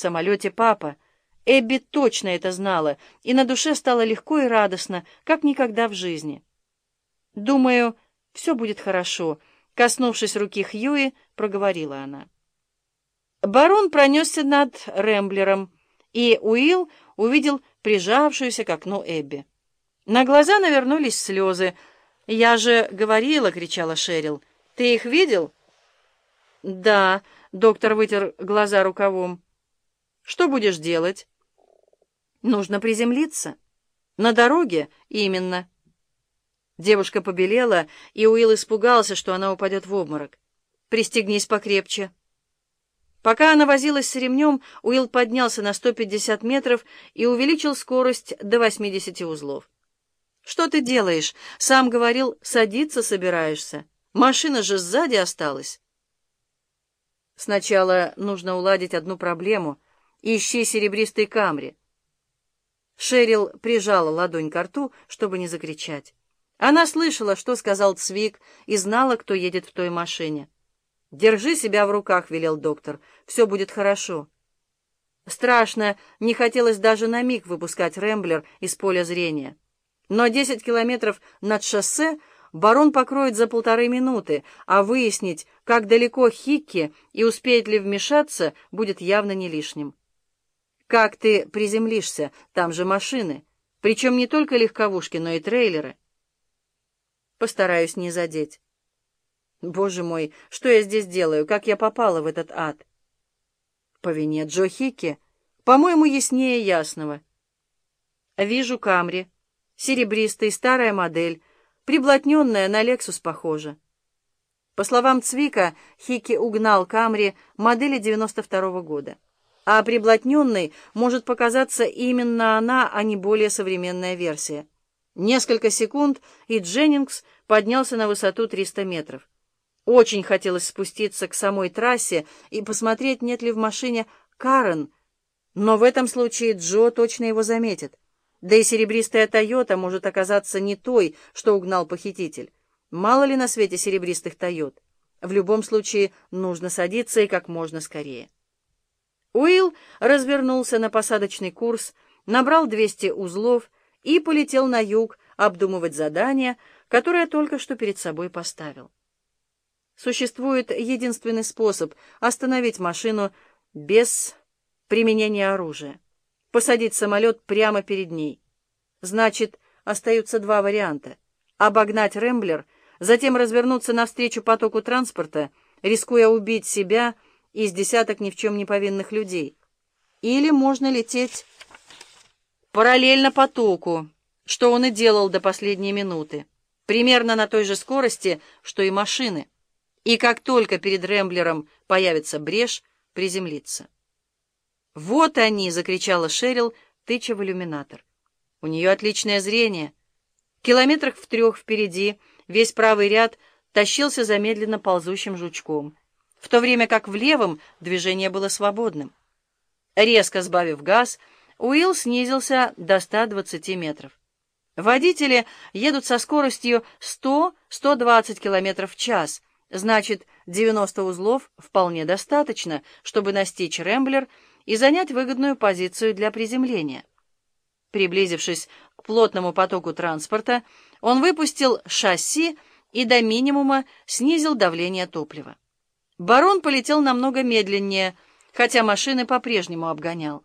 Самолете папа. Эбби точно это знала, и на душе стало легко и радостно, как никогда в жизни. «Думаю, все будет хорошо», — коснувшись руки Хьюи, проговорила она. Барон пронесся над Рэмблером, и Уилл увидел прижавшуюся к окну Эбби. На глаза навернулись слезы. «Я же говорила!» — кричала Шерил. «Ты их видел?» «Да», — доктор вытер глаза рукавом. «Что будешь делать?» «Нужно приземлиться». «На дороге?» «Именно». Девушка побелела, и Уилл испугался, что она упадет в обморок. «Пристегнись покрепче». Пока она возилась с ремнем, Уилл поднялся на 150 метров и увеличил скорость до 80 узлов. «Что ты делаешь? Сам говорил, садиться собираешься. Машина же сзади осталась». «Сначала нужно уладить одну проблему. Ищи серебристый камри». Шерил прижала ладонь к рту, чтобы не закричать. Она слышала, что сказал Цвик, и знала, кто едет в той машине. «Держи себя в руках», — велел доктор. «Все будет хорошо». Страшно, не хотелось даже на миг выпускать Рэмблер из поля зрения. Но десять километров над шоссе барон покроет за полторы минуты, а выяснить, как далеко Хикки и успеет ли вмешаться, будет явно не лишним. «Как ты приземлишься? Там же машины. Причем не только легковушки, но и трейлеры». «Постараюсь не задеть». Боже мой, что я здесь делаю? Как я попала в этот ад? По вине Джо Хикки, по-моему, яснее ясного. Вижу Камри. Серебристый, старая модель, приблотненная, на Лексус похожа. По словам Цвика, Хикки угнал Камри модели 92 -го года. А приблотненной может показаться именно она, а не более современная версия. Несколько секунд, и Дженнингс поднялся на высоту 300 метров. Очень хотелось спуститься к самой трассе и посмотреть, нет ли в машине Карен, но в этом случае Джо точно его заметит. Да и серебристая «Тойота» может оказаться не той, что угнал похититель. Мало ли на свете серебристых «Тойот». В любом случае нужно садиться и как можно скорее. Уилл развернулся на посадочный курс, набрал 200 узлов и полетел на юг обдумывать задание, которое только что перед собой поставил. Существует единственный способ остановить машину без применения оружия. Посадить самолет прямо перед ней. Значит, остаются два варианта. Обогнать Рэмблер, затем развернуться навстречу потоку транспорта, рискуя убить себя из десяток ни в чем не повинных людей. Или можно лететь параллельно потоку, что он и делал до последней минуты, примерно на той же скорости, что и машины и как только перед Рэмблером появится брешь, приземлиться. «Вот они!» — закричала Шерил, тыча в иллюминатор. «У нее отличное зрение. Километрах в трех впереди весь правый ряд тащился замедленно ползущим жучком, в то время как в левом движение было свободным. Резко сбавив газ, Уилл снизился до 120 метров. Водители едут со скоростью 100-120 км в час — Значит, 90 узлов вполне достаточно, чтобы настичь Рэмблер и занять выгодную позицию для приземления. Приблизившись к плотному потоку транспорта, он выпустил шасси и до минимума снизил давление топлива. Барон полетел намного медленнее, хотя машины по-прежнему обгонял.